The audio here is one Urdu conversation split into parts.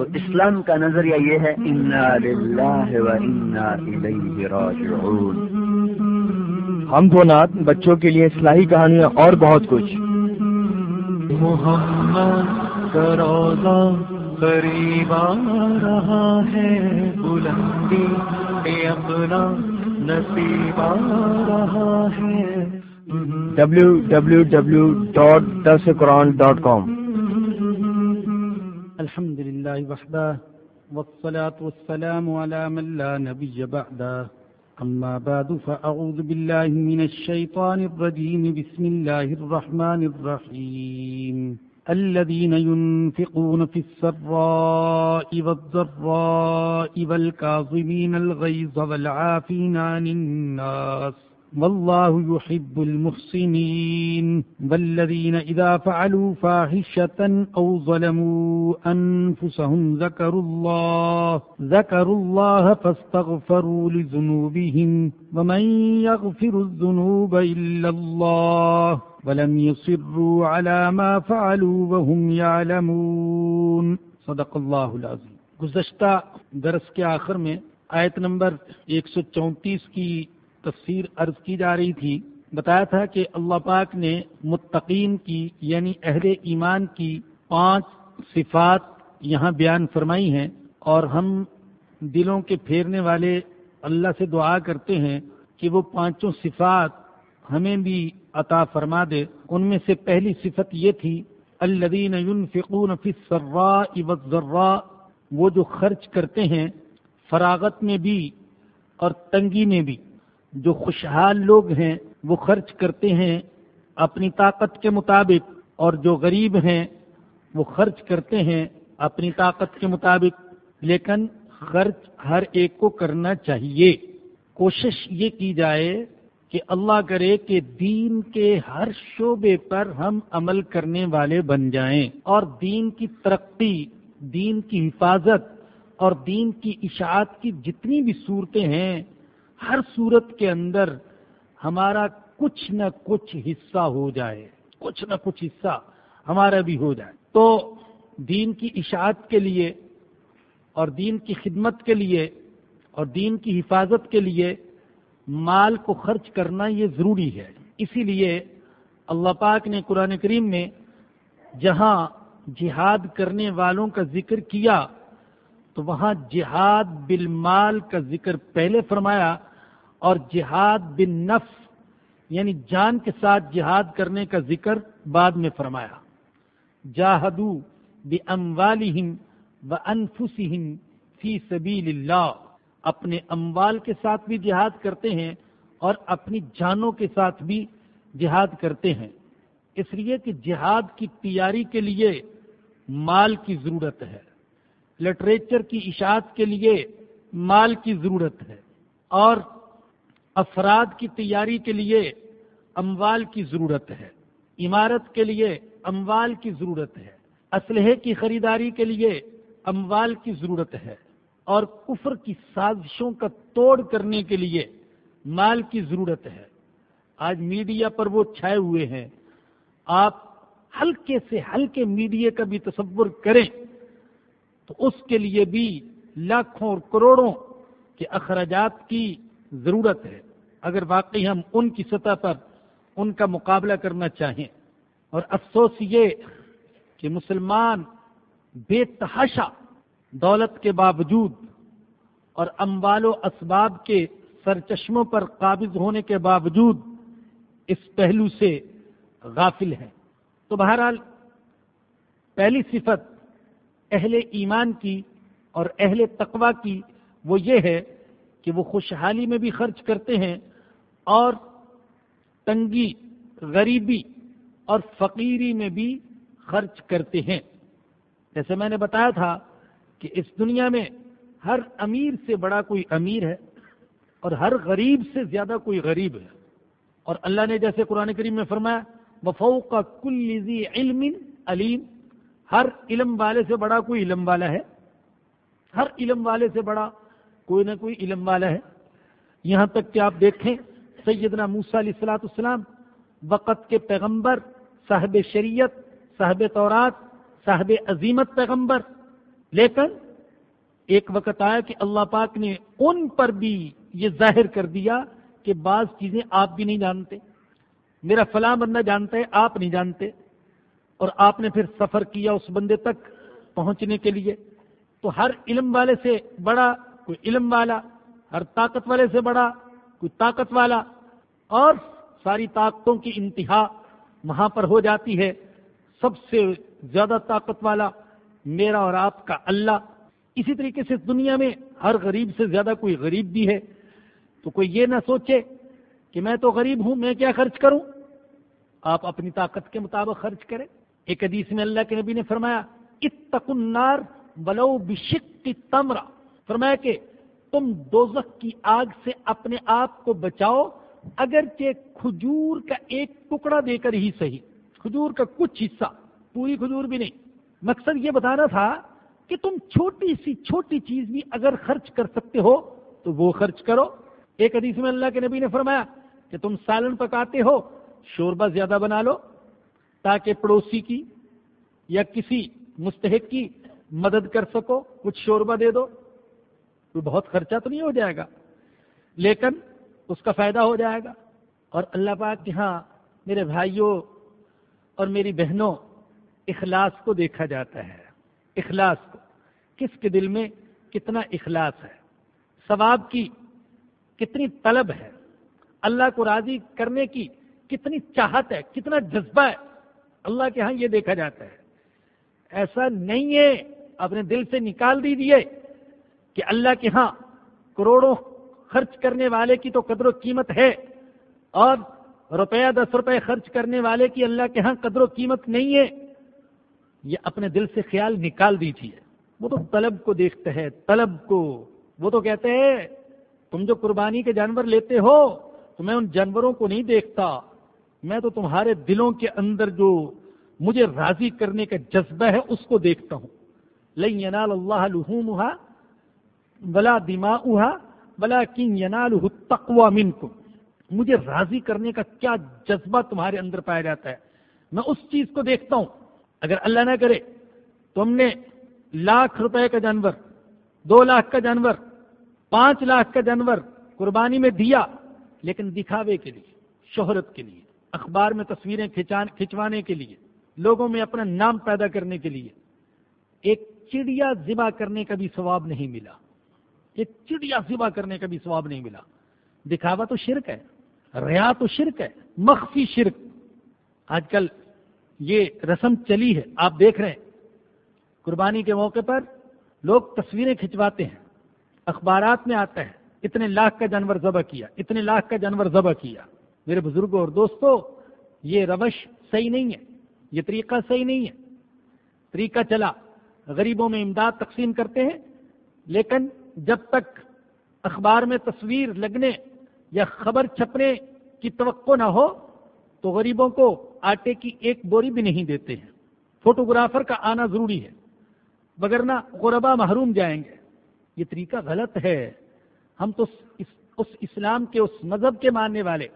اسلام کا نظریہ یہ ہے انا للہ و انا الیہ راجعون. ہم دو نات بچوں کے لیے اصلاحی کہانیاں اور بہت کچھ۔ محمد کا روزہ قریب آ رہا ہے بلندی اے اپنا نصیب آ رہا ہے۔ ڈبلو الحمد لله وحده، والصلاة والسلام على من لا نبي بعده. أما بعد، فأعوذ بالله من الشيطان الرجيم. بسم الله الرحمن الرحيم. الذين ينفقون في السراء والضراء والكاظمين الغيظ والعافين عن الناس. والله يحب المحسنين والذين إذا فعلوا فاحشة أو ظلموا أنفسهم ذكروا الله ذكروا الله فاستغفروا لذنوبهم ومن يغفر الذنوب إلا الله ولم يصروا على ما فعلوا وهم يعلمون صدق الله العظيم گزشتہ درس کے آخر میں آیت نمبر 134 کی تفسیر عرض کی جا رہی تھی، بتایا تھا کہ اللہ پاک نے متقین کی یعنی اہل ایمان کی پانچ صفات یہاں بیان فرمائی ہیں اور ہم دلوں کے پھیرنے والے اللہ سے دعا کرتے ہیں کہ وہ پانچوں صفات ہمیں بھی عطا فرما دے۔ ان میں سے پہلی صفت یہ تھی الدین ينفقون فی السراء والضراء، وہ جو خرچ کرتے ہیں فراغت میں بھی اور تنگی میں بھی۔ جو خوشحال لوگ ہیں، وہ خرچ کرتے ہیں اپنی طاقت کے مطابق، اور جو غریب ہیں، وہ خرچ کرتے ہیں اپنی طاقت کے مطابق۔ لیکن خرچ ہر ایک کو کرنا چاہیے۔ کوشش یہ کی جائے کہ اللہ کرے کہ دین کے ہر شعبے پر ہم عمل کرنے والے بن جائیں، اور دین کی ترقی، دین کی حفاظت، اور دین کی اشاعت کی جتنی بھی صورتیں ہیں ہر صورت کے اندر ہمارا کچھ نہ کچھ حصہ ہو جائے، کچھ نہ کچھ حصہ ہمارا بھی ہو جائے۔ تو دین کی اشاعت کے لیے اور دین کی خدمت کے لیے اور دین کی حفاظت کے لیے مال کو خرچ کرنا یہ ضروری ہے۔ اسی لیے اللہ پاک نے قرآن کریم میں جہاں جہاد کرنے والوں کا ذکر کیا تو وہاں جہاد بالمال کا ذکر پہلے فرمایا اور جہاد بن نفس یعنی جان کے ساتھ جہاد کرنے کا ذکر بعد میں فرمایا۔ جاہدو باموالہم وانفسہم فی سبیل اللہ۔ اپنے اموال کے ساتھ بھی جہاد کرتے ہیں اور اپنی جانوں کے ساتھ بھی جہاد کرتے ہیں۔ اس لیے کہ جہاد کی تیاری کے لیے مال کی ضرورت ہے۔ لٹریچر کی اشاعت کے لیے مال کی ضرورت ہے اور افراد کی تیاری کے لیے اموال کی ضرورت ہے، عمارت کے لیے اموال کی ضرورت ہے، اسلحے کی خریداری کے لیے اموال کی ضرورت ہے اور کفر کی سازشوں کا توڑ کرنے کے لیے مال کی ضرورت ہے۔ آج میڈیا پر وہ چھائے ہوئے ہیں، آپ ہلکے سے ہلکے میڈیا کا بھی تصور کریں۔ تو اس کے لیے بھی لاکھوں اور کروڑوں کے اخراجات کی ضرورت ہے۔ اگر واقعی ہم ان کی سطح پر ان کا مقابلہ کرنا چاہیں، اور افسوس یہ کہ مسلمان بے تحاشا دولت کے باوجود اور اموال و اسباب کے سرچشموں پر قابض ہونے کے باوجود اس پہلو سے غافل ہیں۔ تو بہرحال پہلی صفت اہل ایمان کی اور اہل تقوا کی وہ یہ ہے کہ وہ خوشحالی میں بھی خرچ کرتے ہیں اور تنگی، غریبی اور فقیری میں بھی خرچ کرتے ہیں۔ جیسے میں نے بتایا تھا کہ اس دنیا میں ہر امیر سے بڑا کوئی امیر ہے اور ہر غریب سے زیادہ کوئی غریب ہے۔ اور اللہ نے جیسے قرآن کریم میں فرمایا وفو کا کل علم علیم ہر علم والے سے بڑا کوئی علم والا ہے؟ ہر علم والے سے بڑا کوئی نہ کوئی علم والا ہے؟ یہاں تک کہ آپ دیکھیں سیدنا موسا علیہ السلاۃ السلام وقت کے پیغمبر، صاحب شریعت، صاحب طورات صاحب عظیمت پیغمبر۔ لیکن ایک وقت آیا کہ اللہ پاک نے ان پر بھی یہ ظاہر کر دیا کہ بعض چیزیں آپ بھی نہیں جانتے۔ میرا فلاں بندہ جانتا ہے، آپ نہیں جانتے۔ اور آپ نے پھر سفر کیا اس بندے تک پہنچنے کے لیے۔ تو ہر علم والے سے بڑا، کوئی علم والا، ہر طاقت والے سے بڑا، کوئی طاقت والا۔ اور ساری طاقتوں کی انتہا وہاں پر ہو جاتی ہے۔ سب سے زیادہ طاقت والا میرا اور آپ کا اللہ۔ اسی طریقے سے دنیا میں ہر غریب سے زیادہ کوئی غریب بھی ہے۔ تو کوئی یہ نہ سوچے کہ میں تو غریب ہوں، میں کیا خرچ کروں؟ آپ اپنی طاقت کے مطابق خرچ کریں۔ ایک حدیث میں اللہ کے نبی نے فرمایا اتق النار بلو بشک تمرا فرمایا کہ تم دوزخ کی آگ سے اپنے آپ کو بچاؤ، اگرچہ کھجور کا ایک ٹکڑا دے کر ہی صحیح۔ کھجور کا کچھ حصہ، پوری کھجور بھی نہیں۔ مقصد یہ بتانا تھا کہ تم چھوٹی سی چھوٹی چیز بھی اگر خرچ کر سکتے ہو، تو وہ خرچ کرو۔ ایک حدیث میں اللہ کے نبی نے فرمایا کہ تم سالن پکاتے ہو، شوربہ زیادہ بنا لو تاکہ پڑوسی کی یا کسی مستحق کی مدد کر سکو، کچھ شوربہ دے دو، تو بہت خرچہ تو نہیں ہو جائے گا، لیکن اس کا فائدہ ہو جائے گا۔ اور اللہ پاک کہ ہاں میرے بھائیوں اور میری بہنوں، اخلاص کو دیکھا جاتا ہے۔ اخلاص کو۔ کس کے دل میں کتنا اخلاص ہے؟ ثواب کی کتنی طلب ہے؟ اللہ کو راضی کرنے کی کتنی چاہت ہے، کتنا جذبہ ہے؟ اللہ کے ہاں یہ دیکھا جاتا ہے۔ ایسا نہیں ہے، اپنے دل سے نکال دیجیے کہ اللہ کے ہاں کروڑوں خرچ کرنے والے کی تو قدر و قیمت ہے اور روپیہ دس روپے خرچ کرنے والے کی اللہ کے ہاں قدر و قیمت نہیں ہے۔ یہ اپنے دل سے خیال نکال دیجیے وہ تو طلب کو دیکھتے ہیں طلب کو۔ وہ تو کہتے ہیں، تم جو قربانی کے جانور لیتے ہو، تو میں ان جانوروں کو نہیں دیکھتا۔ میں تو تمہارے دلوں کے اندر جو مجھے راضی کرنے کا جذبہ ہے، اس کو دیکھتا ہوں۔ لئی ینال اللہ بلا دما بلا کن ینال تقوا من کو مجھے راضی کرنے کا کیا جذبہ تمہارے اندر پایا جاتا ہے؟ میں اس چیز کو دیکھتا ہوں۔ اگر اللہ نہ کرے، تم نے لاکھ روپے کا جانور، دو لاکھ کا جانور، پانچ لاکھ کا جانور قربانی میں دیا، لیکن دکھاوے کے لیے، شہرت کے لیے۔ اخبار میں تصویریں کھچوانے کے لیے، لوگوں میں اپنا نام پیدا کرنے کے لیے، ایک چڑیا ذبح کرنے کا بھی ثواب نہیں ملا۔ ایک چڑیا ذبح کرنے کا بھی ثواب نہیں ملا۔ دکھاوا تو شرک ہے، ریا تو شرک ہے، مخفی شرک۔ آج کل یہ رسم چلی ہے، آپ دیکھ رہے ہیں۔ قربانی کے موقع پر لوگ تصویریں کھنچواتے ہیں، اخبارات میں آتا ہے، اتنے لاکھ کا جانور ذبح کیا، اتنے لاکھ کا جانور ذبح کیا۔ میرے بزرگوں اور دوستوں، یہ روش صحیح نہیں ہے، یہ طریقہ صحیح نہیں ہے۔ طریقہ چلا، غریبوں میں امداد تقسیم کرتے ہیں، لیکن جب تک اخبار میں تصویر لگنے یا خبر چھپنے کی توقع نہ ہو، تو غریبوں کو آٹے کی ایک بوری بھی نہیں دیتے ہیں۔ فوٹوگرافر کا آنا ضروری ہے بگرنا غربا محروم جائیں گے۔ یہ طریقہ غلط ہے۔ ہم تو اس اس اسلام کے، اس مذہب کے ماننے والے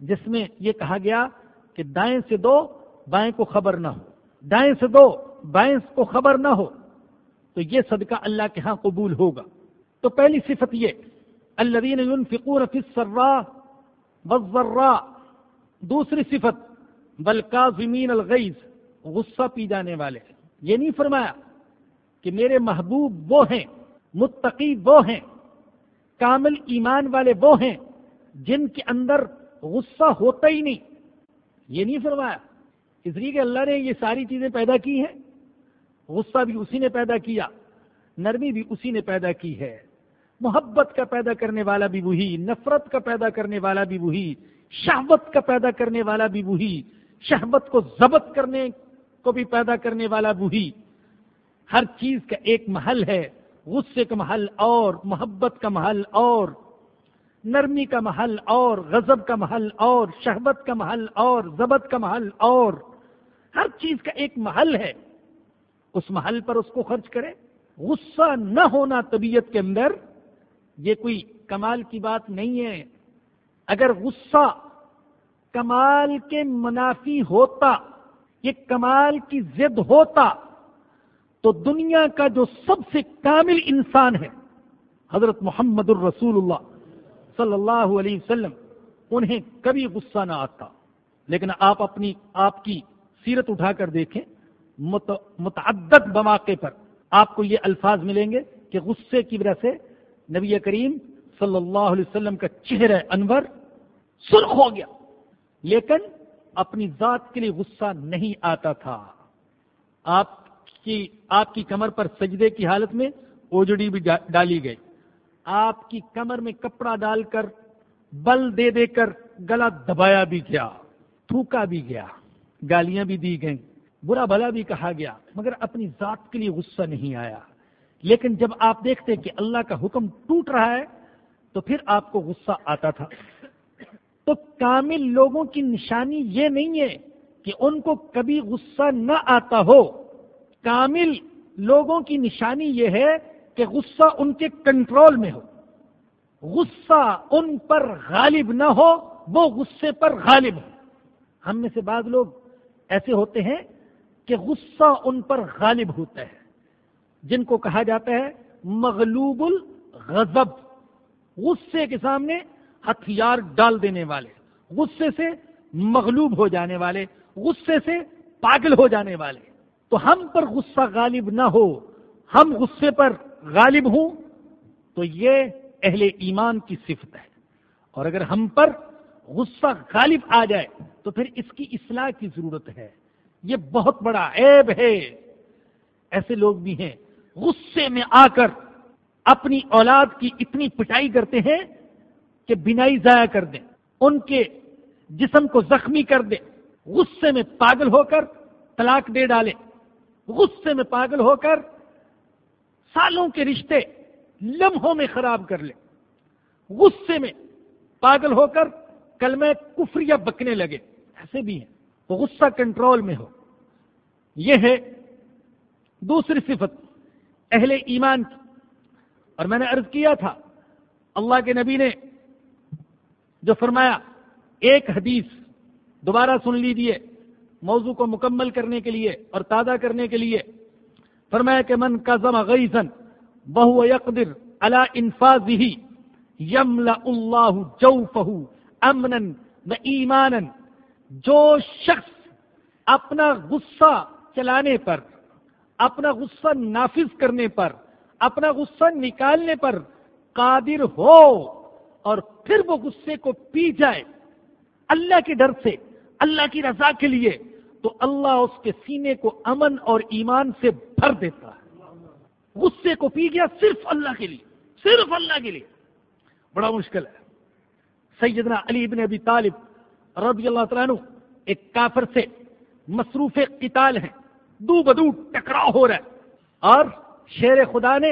جس میں یہ کہا گیا کہ دائیں سے دو، بائیں کو خبر نہ ہو۔ دائیں سے دو، بائیں کو خبر نہ ہو۔ تو یہ صدقہ اللہ کے ہاں قبول ہوگا۔ تو پہلی صفت یہ اللہ فکور السراء والضراء۔ دوسری صفت بلکا زمین الغیز غصہ پی جانے والے۔ یہ نہیں فرمایا کہ میرے محبوب وہ ہیں، متقی وہ ہیں، کامل ایمان والے وہ ہیں جن کے اندر غصہ ہوتا ہی نہیں۔ یہ نہیں فرمایا اس لیے کہ اللہ نے یہ ساری چیزیں پیدا کی ہیں، غصہ بھی اسی نے پیدا کیا، نرمی بھی اسی نے پیدا کی ہے۔ محبت کا پیدا کرنے والا بھی وہی، نفرت کا پیدا کرنے والا بھی وہی، شہوت کا پیدا کرنے والا بھی وہی شہبت کو ضبط کرنے کو بھی پیدا کرنے والا وہی۔ ہر چیز کا ایک محل ہے، غصے کا محل اور، محبت کا محل اور۔ نرمی کا محل اور، غضب کا محل اور، شہبت کا محل اور ضبط کا محل اور۔ ہر چیز کا ایک محل ہے۔ اس محل پر اس کو خرچ کرے غصہ نہ ہونا طبیعت کے اندر، یہ کوئی کمال کی بات نہیں ہے۔ اگر غصہ کمال کے منافی ہوتا، یہ کمال کی ضد ہوتا، تو دنیا کا جو سب سے کامل انسان ہے، حضرت محمد الرسول اللہ صلی اللہ علیہ وسلم، انہیں کبھی غصہ نہ آتا۔ لیکن آپ اپنی، آپ کی سیرت اٹھا کر دیکھیں متعدد مواقع پر آپ کو یہ الفاظ ملیں گے کہ غصے کی وجہ سے نبی کریم صلی اللہ علیہ وسلم کا چہرہ انور سرخ ہو گیا۔ لیکن اپنی ذات کے لیے غصہ نہیں آتا تھا۔ آپ کی آپ کی کمر پر سجدے کی حالت میں اوجڑی بھی ڈالی گئی۔ آپ کی کمر میں کپڑا ڈال کر، بل دے دے کر گلا دبایا بھی گیا، تھوکا بھی گیا، گالیاں بھی دی گئیں، برا بھلا بھی کہا گیا، مگر اپنی ذات کے لیے غصہ نہیں آیا۔ لیکن جب آپ دیکھتے کہ اللہ کا حکم ٹوٹ رہا ہے، تو پھر آپ کو غصہ آتا تھا۔ تو کامل لوگوں کی نشانی یہ نہیں ہے کہ ان کو کبھی غصہ نہ آتا ہو۔ کامل لوگوں کی نشانی یہ ہے کہ غصہ ان کے کنٹرول میں ہو۔ غصہ ان پر غالب نہ ہو، وہ غصے پر غالب ہو۔ ہم میں سے بعض لوگ ایسے ہوتے ہیں کہ غصہ ان پر غالب ہوتا ہے۔ جن کو کہا جاتا ہے مغلوب الغضب۔ غصے کے سامنے ہتھیار ڈال دینے والے۔ غصے سے مغلوب ہو جانے والے۔ غصے سے پاگل ہو جانے والے۔ تو ہم پر غصہ غالب نہ ہو۔ ہم غصے پر غالب ہوں تو یہ اہل ایمان کی صفت ہے۔ اور اگر ہم پر غصہ غالب آ جائے تو پھر اس کی اصلاح کی ضرورت ہے۔ یہ بہت بڑا عیب ہے۔ ایسے لوگ بھی ہیں۔ غصے میں آ کر اپنی اولاد کی اتنی پٹائی کرتے ہیں کہ بینائی ضائع کر دیں۔ ان کے جسم کو زخمی کر دیں۔ غصے میں پاگل ہو کر طلاق دے ڈالیں۔ غصے میں پاگل ہو کر سالوں کے رشتے لمحوں میں خراب کر لیں غصے میں پاگل ہو کر کل میں کفریا بکنے لگے۔ ایسے بھی ہیں۔ تو غصہ کنٹرول میں ہو۔ یہ ہے دوسری صفت، اہل ایمان کی۔ اور میں نے عرض کیا تھا، اللہ کے نبی نے جو فرمایا، ایک حدیث دوبارہ سن لیجیے موضوع کو مکمل کرنے کے لیے اور تازہ کرنے کے لیے۔ فرمایا کہ من کا زما غیزن بہو یقدر اللہ انفاظ ہی یملا اللہ جو فہو امن ایمان جو شخص اپنا غصہ چلانے پر، اپنا غصہ نافذ کرنے پر، اپنا غصہ نکالنے پر قادر ہو اور پھر وہ غصے کو پی جائے، اللہ کے ڈر سے، اللہ کی رضا کے لیے تو اللہ اس کے سینے کو امن اور ایمان سے بھر دیتا ہے۔ غصے کو پی گیا صرف اللہ کے لیے، صرف اللہ کے لیے۔ بڑا مشکل ہے۔ سیدنا علی ابن ابی طالب رضی اللہ تعالیٰ ایک کافر سے مصروف قتال ہیں۔ دو بدو ٹکراؤ ہو رہا ہے۔ اور شیر خدا نے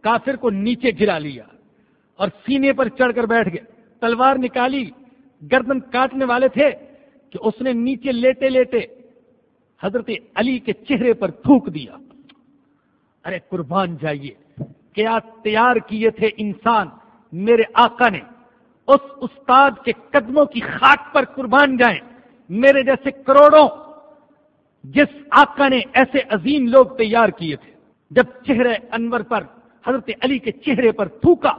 کافر کو نیچے گرا لیا اور سینے پر چڑھ کر بیٹھ گئے۔ تلوار نکالی، گردن کاٹنے والے تھے کہ اس نے نیچے لیٹے لیٹے حضرت علی کے چہرے پر تھوک دیا۔ ارے قربان جائیے کیا تیار کیے تھے انسان؟ میرے آقا نے اس استاد کے قدموں کی خاک پر قربان جائیں۔ میرے جیسے کروڑوں جس آقا نے ایسے عظیم لوگ تیار کیے تھے۔ جب چہرے انور پر حضرت علی کے چہرے پر تھوکا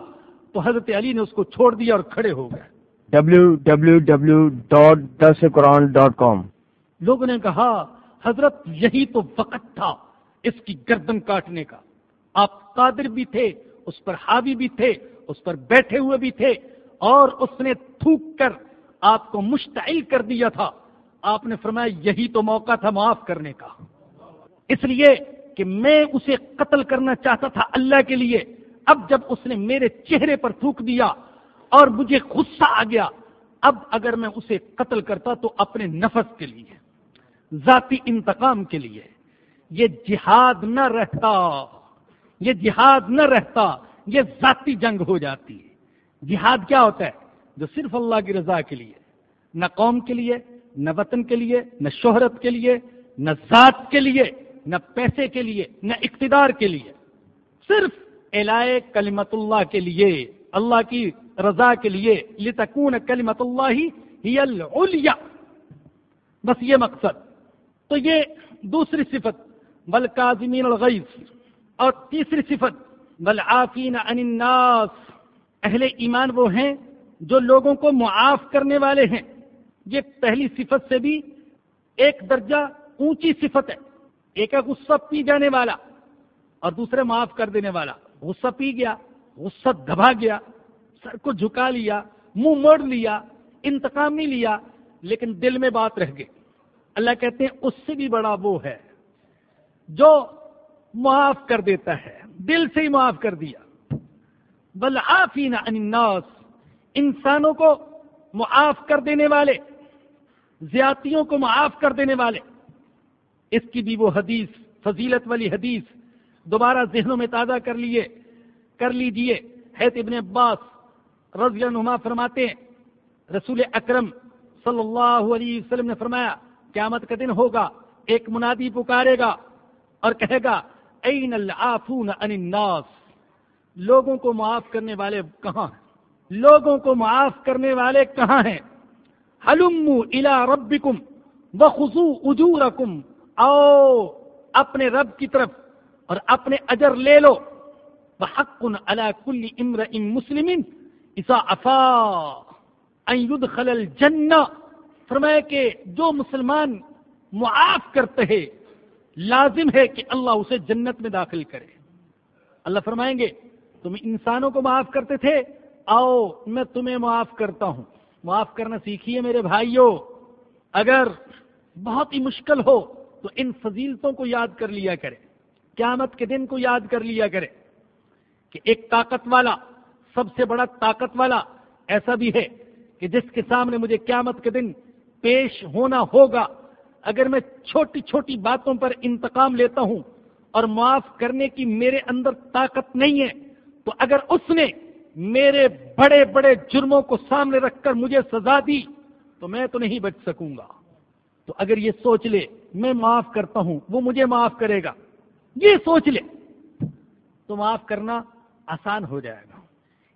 تو حضرت علی نے اس کو چھوڑ دیا اور کھڑے ہو گئے۔ ڈبلو ڈبلو ڈبلو ڈاٹ دس قرآن ڈاٹ کام لوگوں نے کہا حضرت یہی تو وقت تھا اس کی گردن کاٹنے کا۔ آپ قادر بھی تھے، اس پر حاوی بھی تھے، اس پر بیٹھے ہوئے بھی تھے، اور اس نے تھوک کر آپ کو مشتعل کر دیا تھا۔ آپ نے فرمایا، یہی تو موقع تھا معاف کرنے کا۔ اس لیے کہ میں اسے قتل کرنا چاہتا تھا اللہ کے لیے۔ اب جب اس نے میرے چہرے پر تھوک دیا اور مجھے غصہ آ گیا، اب اگر میں اسے قتل کرتا تو اپنے نفس کے لیے۔ ذاتی انتقام کے لیے۔ یہ جہاد نہ رہتا، یہ جہاد نہ رہتا، یہ ذاتی جنگ ہو جاتی ہے۔ جہاد کیا ہوتا ہے؟ جو صرف اللہ کی رضا کے لیے، نہ قوم کے لیے، نہ وطن کے لیے، نہ شہرت کے لیے، نہ ذات کے لیے، نہ پیسے کے لیے، نہ اقتدار کے لیے۔ صرف الائے کلمت اللہ کے لیے، اللہ کی رضا کے لیے، لتکون کلمت اللہ ہی العلیا۔ بس یہ مقصد۔ تو یہ دوسری صفت بل کاظمین الغیث اور تیسری صفت بل عن الناس۔ اہل ایمان وہ ہیں جو لوگوں کو معاف کرنے والے ہیں۔ یہ پہلی صفت سے بھی ایک درجہ اونچی صفت ہے۔ ایک ہے غصہ پی جانے والا، اور دوسرے معاف کر دینے والا۔ غصہ پی گیا، غصہ دبا گیا، سر کو جھکا لیا، منہ موڑ لیا، انتقام نہیں لیا، لیکن دل میں بات رہ گئی۔ اللہ کہتے ہیں اس سے بھی بڑا وہ ہے جو معاف کر دیتا ہے، دل سے ہی معاف کر دیا۔ بل آفین الناس، انسانوں کو معاف کر دینے والے زیاتیوں کو معاف کر دینے والے۔ اس کی بھی وہ حدیث، فضیلت والی حدیث دوبارہ ذہنوں میں تازہ کر لیے، کر لیجیے۔ حید ابن عباس رضی عنہما فرماتے ہیں، رسول اکرم صلی اللہ علیہ وسلم نے فرمایا قیامت کا دن ہوگا، ایک منادی پکارے گا اور کہے گا، این العافون عن الناس لوگوں کو معاف کرنے والے کہاں ہیں؟ لوگوں کو معاف کرنے والے کہاں ہیں؟ حلمو الا ربکم وخذو اجورکم آؤ اپنے رب کی طرف اور اپنے اجر لے لو۔ بحق علی کل امرئ مسلم اذا افا ان يدخل الجنہ فرمایا کہ جو مسلمان معاف کرتے ہیں، لازم ہے کہ اللہ اسے جنت میں داخل کرے۔ اللہ فرمائیں گے، تم انسانوں کو معاف کرتے تھے، آؤ میں تمہیں معاف کرتا ہوں۔ معاف کرنا سیکھیے میرے بھائیوں اگر بہت ہی مشکل ہو تو ان فضیلتوں کو یاد کر لیا کرے۔ قیامت کے دن کو یاد کر لیا کرے کہ ایک طاقت والا، سب سے بڑا طاقت والا ایسا بھی ہے کہ جس کے سامنے مجھے قیامت کے دن پیش ہونا ہوگا۔ اگر میں چھوٹی چھوٹی باتوں پر انتقام لیتا ہوں اور معاف کرنے کی میرے اندر طاقت نہیں ہے، تو اگر اس نے میرے بڑے بڑے جرموں کو سامنے رکھ کر مجھے سزا دی، تو میں تو نہیں بچ سکوں گا۔ تو اگر یہ سوچ لے، میں معاف کرتا ہوں، وہ مجھے معاف کرے گا۔ یہ سوچ لے۔ تو معاف کرنا آسان ہو جائے گا۔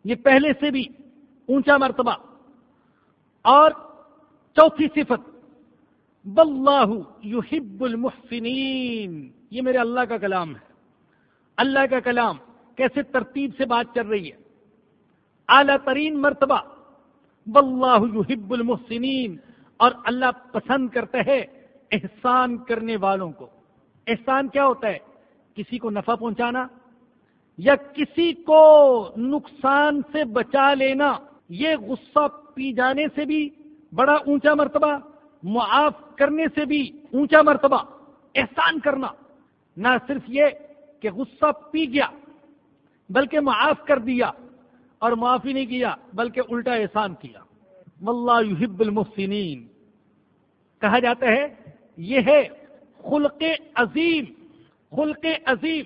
یہ پہلے سے بھی اونچا مرتبہ۔ اور چوتھی صفت باللہ یحب المحسنین۔ یہ میرے اللہ کا کلام ہے۔ اللہ کا کلام کیسے ترتیب سے بات چل رہی ہے؟ اعلی ترین مرتبہ، واللہ یحب المحسنین۔ اور اللہ پسند کرتا ہے احسان کرنے والوں کو۔ احسان کیا ہوتا ہے؟ کسی کو نفع پہنچانا یا کسی کو نقصان سے بچا لینا۔ یہ غصہ پی جانے سے بھی بڑا اونچا مرتبہ، معاف کرنے سے بھی اونچا مرتبہ، احسان کرنا۔ نہ صرف یہ کہ غصہ پی گیا، بلکہ معاف کر دیا اور معافی نہیں کیا، بلکہ الٹا احسان کیا۔ واللہ یحب المحسنین۔ کہا جاتا ہے، یہ ہے خلق عظیم خلق عظیم۔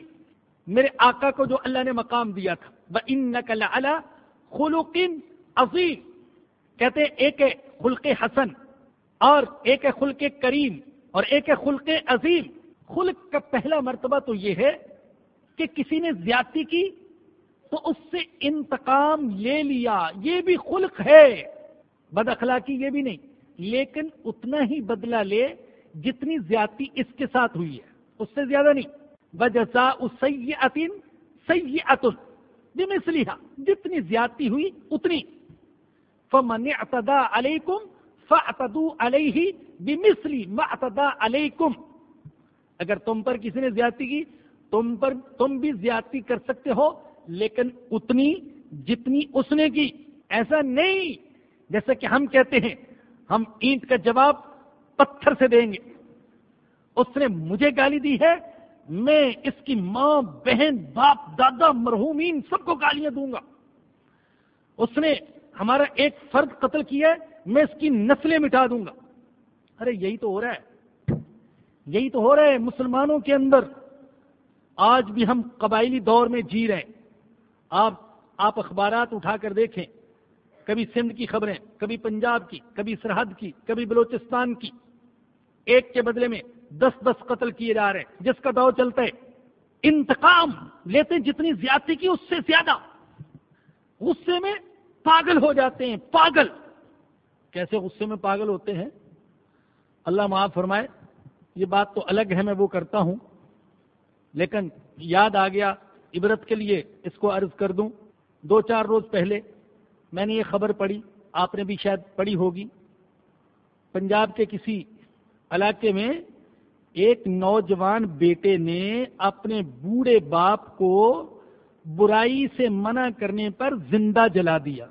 میرے آقا کو جو اللہ نے مقام دیا تھا وہ ان نقل خلق عظیم۔ کہتے ہیں ایک خلق حسن اور ایک خلق کریم اور ایک خلق عظیم۔ خلق کا پہلا مرتبہ تو یہ ہے کہ کسی نے زیادتی کی تو اس سے انتقام لے لیا۔ یہ بھی خلق ہے۔ بد اخلاقی یہ بھی نہیں۔ لیکن اتنا ہی بدلہ لے جتنی زیادتی اس کے ساتھ ہوئی ہے۔ اس سے زیادہ نہیں۔ بجسا سی عطین سی اتن جتنی زیادتی ہوئی اتنی۔ فمن اعتدا علیکم فاعتدوا علیہ بمثلی ما اعتدا علیکم اگر تم پر کسی نے زیادتی کی، تم پر، تم بھی زیادتی کر سکتے ہو، لیکن اتنی جتنی اس نے کی، ایسا نہیں۔ جیسا کہ ہم کہتے ہیں، ہم اینٹ کا جواب پتھر سے دیں گے۔ اس نے مجھے گالی دی ہے، میں اس کی ماں، بہن، باپ، دادا، مرحومین سب کو گالیاں دوں گا۔ اس نے ہمارا ایک فرد قتل کیا ہے، میں اس کی نسلیں مٹا دوں گا۔ ارے، یہی تو ہو رہا ہے۔ یہی تو ہو رہا ہے مسلمانوں کے اندر۔ آج بھی ہم قبائلی دور میں جی رہے ہیں۔ آپ آپ اخبارات اٹھا کر دیکھیں۔ کبھی سندھ کی خبریں، کبھی پنجاب کی، کبھی سرحد کی، کبھی بلوچستان کی۔ ایک کے بدلے میں دس دس قتل کیے جا رہے ہیں۔ جس کا دور چلتا ہے۔ انتقام لیتے جتنی زیادتی کی، اس سے زیادہ۔ غصے میں پاگل ہو جاتے ہیں، پاگل۔ کیسے غصے میں پاگل ہوتے ہیں؟ اللہ معاف فرمائے، یہ بات تو الگ ہے، میں وہ کرتا ہوں۔ لیکن یاد آ گیا، عبرت کے لیے اس کو عرض کر دوں۔ دو چار روز پہلے میں نے یہ خبر پڑھی، آپ نے بھی شاید پڑھی ہوگی۔ پنجاب کے کسی علاقے میں ایک نوجوان بیٹے نے اپنے بوڑھے باپ کو برائی سے منع کرنے پر زندہ جلا دیا۔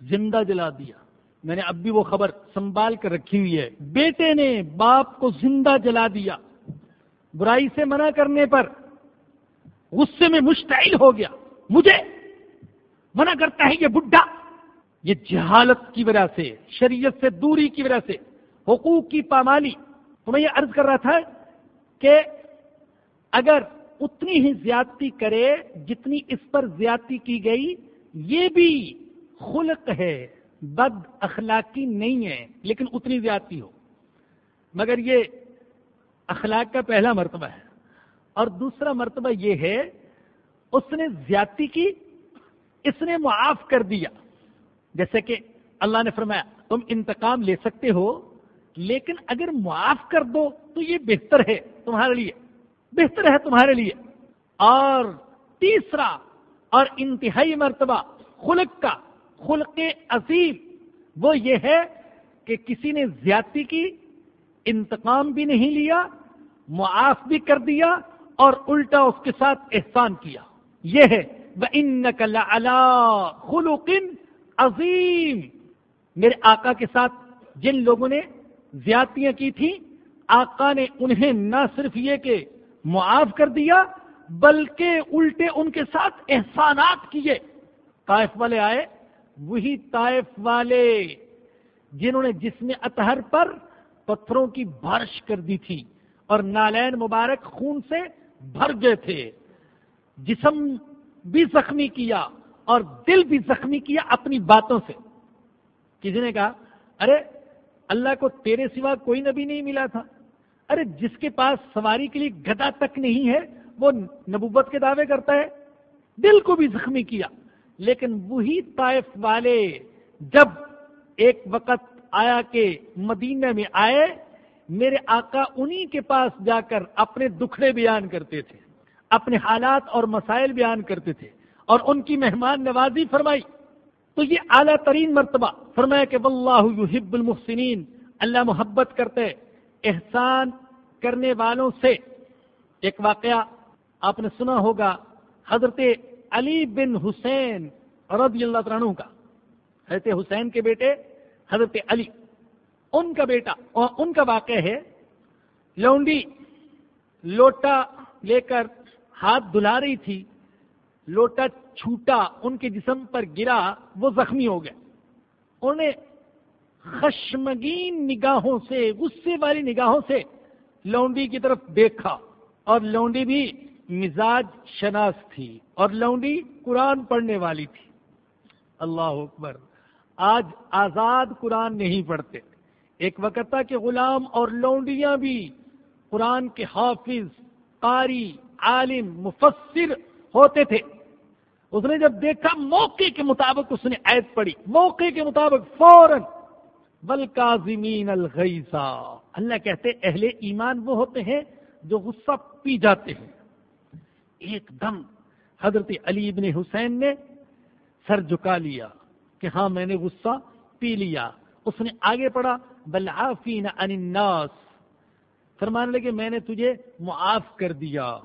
زندہ جلا دیا۔ میں نے اب بھی وہ خبر سنبھال کر رکھی ہوئی ہے۔ بیٹے نے باپ کو زندہ جلا دیا۔ برائی سے منع کرنے پر غصے میں مشتعل ہو گیا۔ مجھے منع کرتا ہے یہ بڈھا۔ یہ جہالت کی وجہ سے، شریعت سے دوری کی وجہ سے، حقوق کی پامالی۔ تو میں یہ عرض کر رہا تھا کہ اگر اتنی ہی زیادتی کرے جتنی اس پر زیادتی کی گئی، یہ بھی خلق ہے، بد اخلاقی نہیں ہے، لیکن اتنی زیادتی ہو۔ مگر یہ اخلاق کا پہلا مرتبہ ہے۔ اور دوسرا مرتبہ یہ ہے، اس نے زیادتی کی، اس نے معاف کر دیا۔ جیسے کہ اللہ نے فرمایا، تم انتقام لے سکتے ہو، لیکن اگر معاف کر دو تو یہ بہتر ہے تمہارے لیے۔ بہتر ہے تمہارے لیے۔ اور تیسرا اور انتہائی مرتبہ خلق کا خلق عظیم۔ وہ یہ ہے کہ کسی نے زیادتی کی، انتقام بھی نہیں لیا، معاف بھی کر دیا اور الٹا اس کے ساتھ احسان کیا۔ یہ ہے خلق عظیم میرے آقا کے ساتھ جن لوگوں نے زیادتیاں کی تھیں، آقا نے انہیں نہ صرف یہ کہ معاف کر دیا، بلکہ الٹے ان کے ساتھ احسانات کیے۔ طائف والے آئے وہی طائف والے جنہوں نے جسم اطہر پر پتھروں کی بارش کر دی تھی اور نالین مبارک خون سے بھر گئے تھے۔ جسم بھی زخمی کیا اور دل بھی زخمی کیا اپنی باتوں سے۔ کسی نے کہا، ارے، اللہ کو تیرے سوا کوئی نبی نہیں ملا تھا۔ ارے، جس کے پاس سواری کے لیے گدا تک نہیں ہے، وہ نبوت کے دعوے کرتا ہے۔ دل کو بھی زخمی کیا۔ لیکن وہی طائف والے جب ایک وقت آیا کہ مدینہ میں آئے، میرے آقا انہی کے پاس جا کر اپنے دکھڑے بیان کرتے تھے، اپنے حالات اور مسائل بیان کرتے تھے اور ان کی مہمان نوازی فرمائی۔ تو یہ اعلیٰ ترین مرتبہ فرمایا کہ واللہ یحب المحسنین، اللہ محبت کرتے، احسان کرنے والوں سے۔ ایک واقعہ آپ نے سنا ہوگا، حضرت علی بن حسین رضی اللہ عنہ کا۔ حضرت حسین کے بیٹے، حضرت علی۔ ان کا بیٹا اور ان کا واقع ہے، لونڈی لوٹا لے کر ہاتھ دلا رہی تھی، لوٹا چھوٹا، ان کے جسم پر گرا، وہ زخمی ہو گیا۔ انہوں نے خشمگین نگاہوں سے، غصے والی نگاہوں سے لونڈی کی طرف دیکھا اور لونڈی بھی مزاج شناس تھی اور لونڈی قرآن پڑھنے والی تھی۔ اللہ اکبر۔ آج آزاد قرآن نہیں پڑھتے۔ ایک وقت تھا کہ غلام اور لونڈیاں بھی قرآن کے حافظ، قاری، عالم، مفسر ہوتے تھے۔ اس نے جب دیکھا موقع کے مطابق اس نے عید پڑھی۔ موقع کے مطابق فوراً بل کازمین اللہ کہتے اہل ایمان وہ ہوتے ہیں جو غصہ پی جاتے ہیں۔ ایک دم حضرت علی ابن حسین نے سر جھکا لیا کہ ہاں میں نے غصہ پی لیا۔ اس نے آگے پڑھا بلعافین عن الناس فرمان لگے، میں نے تجھے معاف کر دیا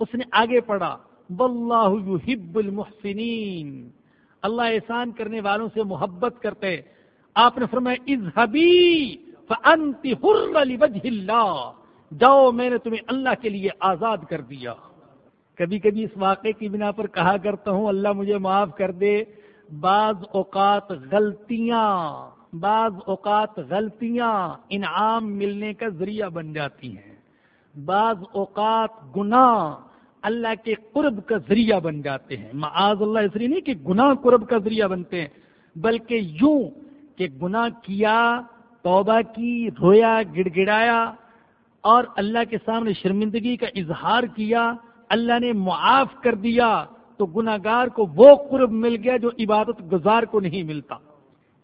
اس نے آگے پڑھا، واللہ یحب المحسنین اللہ احسان کرنے والوں سے محبت کرتے۔ آپ نے فرمایا، اذهبی فانت حر لوجه اللہ جاؤ، میں نے تمہیں اللہ کے لیے آزاد کر دیا۔ کبھی کبھی اس واقعے کی بنا پر کہا کرتا ہوں، اللہ مجھے معاف کر دے۔ بعض اوقات غلطیاں، بعض اوقات غلطیاں انعام ملنے کا ذریعہ بن جاتی ہیں۔ بعض اوقات گناہ اللہ کے قرب کا ذریعہ بن جاتے ہیں۔ معاذ اللہ اس لیے نہیں کہ گناہ قرب کا ذریعہ بنتے ہیں، بلکہ یوں کہ گناہ کیا، توبہ کی، رویا، گڑ گڑایا اور اللہ کے سامنے شرمندگی کا اظہار کیا۔ اللہ نے معاف کر دیا تو گناگار کو وہ قرب مل گیا جو عبادت گزار کو نہیں ملتا۔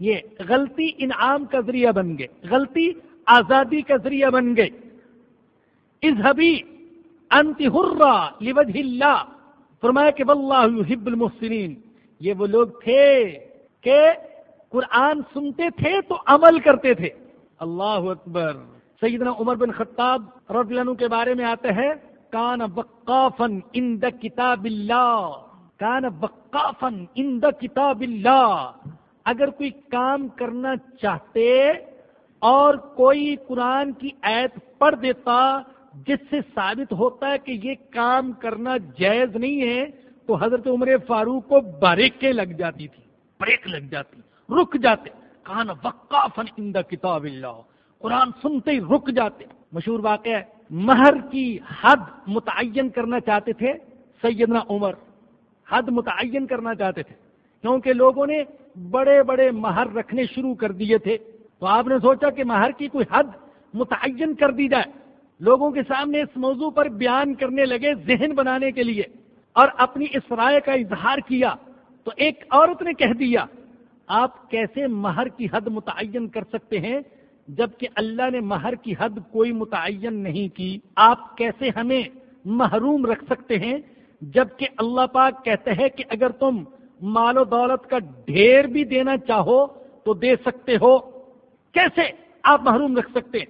یہ غلطی انعام کا ذریعہ بن گئے، غلطی آزادی کا ذریعہ بن گئے۔ اظہبی انت ہرا لوجہ اللہ۔ فرمایا کہ واللہ یحب المحسنین۔ یہ وہ لوگ تھے کہ قرآن سنتے تھے تو عمل کرتے تھے۔ اللہ اکبر۔ سیدنا عمر بن خطاب رضی اللہ عنہ کے بارے میں آتے ہیں۔ کان وقافن ان دا کتاب اللہ، کان وقافن ان دا کتاب اللہ۔ اگر کوئی کام کرنا چاہتے اور کوئی قرآن کی ایت پڑھ دیتا، جس سے ثابت ہوتا ہے کہ یہ کام کرنا جائز نہیں ہے، تو حضرت عمر فاروق کو باریکیں لگ جاتی تھی، بریک لگ جاتی، رک جاتے۔ کان وقافن ان دا کتاب اللہ۔ قرآن سنتے ہی رک جاتے۔ مشہور واقعہ ہے مہر کی حد متعین کرنا چاہتے تھے سیدنا عمر۔ حد متعین کرنا چاہتے تھے۔ کیونکہ لوگوں نے بڑے بڑے مہر رکھنے شروع کر دیے تھے۔ تو آپ نے سوچا کہ مہر کی کوئی حد متعین کر دی جائے۔ لوگوں کے سامنے اس موضوع پر بیان کرنے لگے ذہن بنانے کے لیے۔ اور اپنی اس رائے کا اظہار کیا۔ تو ایک عورت نے کہہ دیا، آپ کیسے مہر کی حد متعین کر سکتے ہیں؟ جبکہ اللہ نے مہر کی حد کوئی متعین نہیں کی۔ آپ کیسے ہمیں محروم رکھ سکتے ہیں جبکہ اللہ پاک کہتے ہیں کہ اگر تم مال و دولت کا ڈھیر بھی دینا چاہو تو دے سکتے ہو۔ کیسے آپ محروم رکھ سکتے؟ ہیں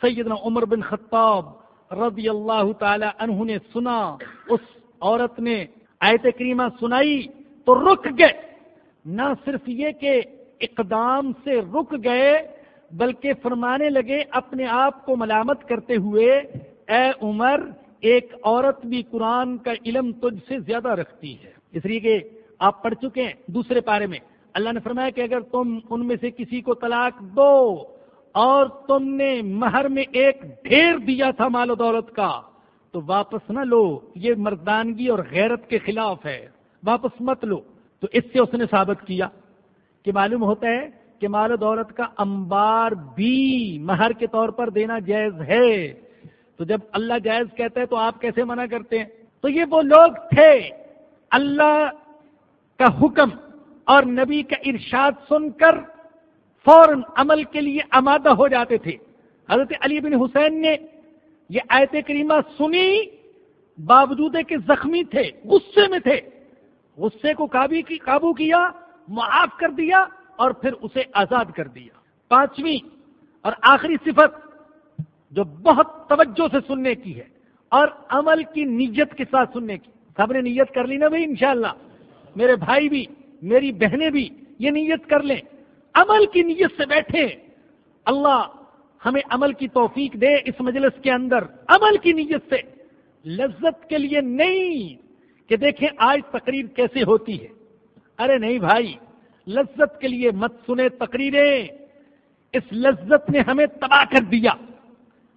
سیدنا عمر بن خطاب رضی اللہ تعالی عنہ نے سنا۔ اس عورت نے آیت کریمہ سنائی تو رک گئے۔ نہ صرف یہ کہ اقدام سے رک گئے بلکہ فرمانے لگے اپنے آپ کو ملامت کرتے ہوئے، اے عمر، ایک عورت بھی قرآن کا علم تجھ سے زیادہ رکھتی ہے۔ اس لیے کہ آپ پڑھ چکے ہیں دوسرے پارے میں۔ اللہ نے فرمایا کہ اگر تم ان میں سے کسی کو طلاق دو اور تم نے مہر میں ایک ڈھیر دیا تھا مال و دولت کا، تو واپس نہ لو، یہ مردانگی اور غیرت کے خلاف ہے۔ واپس مت لو۔ تو اس سے اس نے ثابت کیا کہ معلوم ہوتا ہے کہ مال و دولت کا انبار بھی مہر کے طور پر دینا جائز ہے۔ تو جب اللہ جائز کہتا ہے تو آپ کیسے منع کرتے ہیں؟ تو یہ وہ لوگ تھے۔ اللہ کا حکم اور نبی کا ارشاد سن کر فوراً عمل کے لیے آمادہ ہو جاتے تھے۔ حضرت علی بن حسین نے یہ آیت کریمہ سنی، باوجود کے زخمی تھے، غصے میں تھے۔ غصے کو قابو کیا، معاف کر دیا اور پھر اسے آزاد کر دیا۔ پانچویں اور آخری صفت جو بہت توجہ سے سننے کی ہے اور عمل کی نیت کے ساتھ سننے کی۔ سب نے نیت کر لی نا بھائی، انشاءاللہ۔ میرے بھائی بھی، میری بہنیں بھی یہ نیت کر لیں۔ عمل کی نیت سے بیٹھے۔ اللہ ہمیں عمل کی توفیق دے اس مجلس کے اندر۔ عمل کی نیت سے۔ لذت کے لیے نہیں کہ دیکھیں آج تقریر کیسے ہوتی ہے۔ ارے نہیں بھائی لذت کے لیے مت سنے تقریریں۔ اس لذت نے ہمیں تباہ کر دیا۔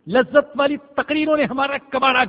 لذت والی تقریروں نے ہمارا کباڑا